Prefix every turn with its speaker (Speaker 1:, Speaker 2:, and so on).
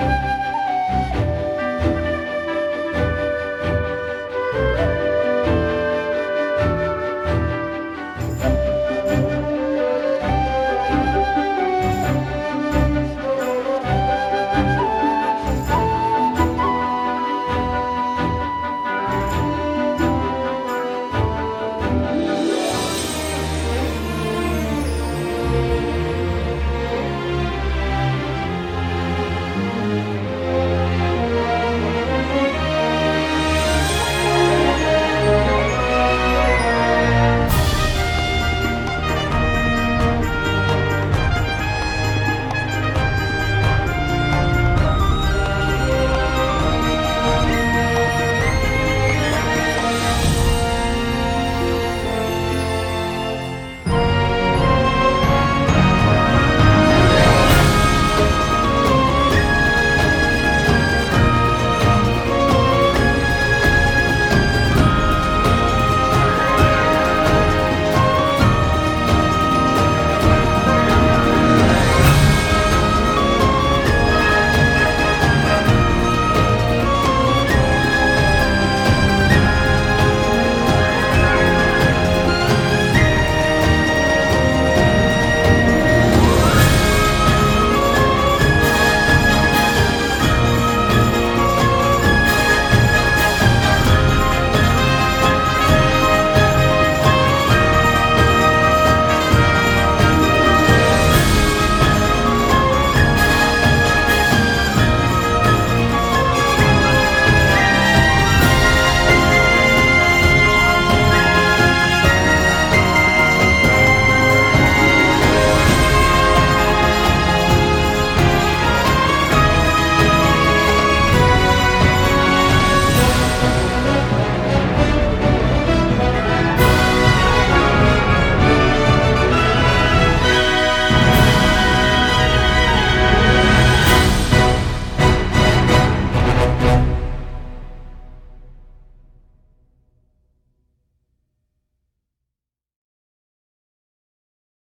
Speaker 1: you.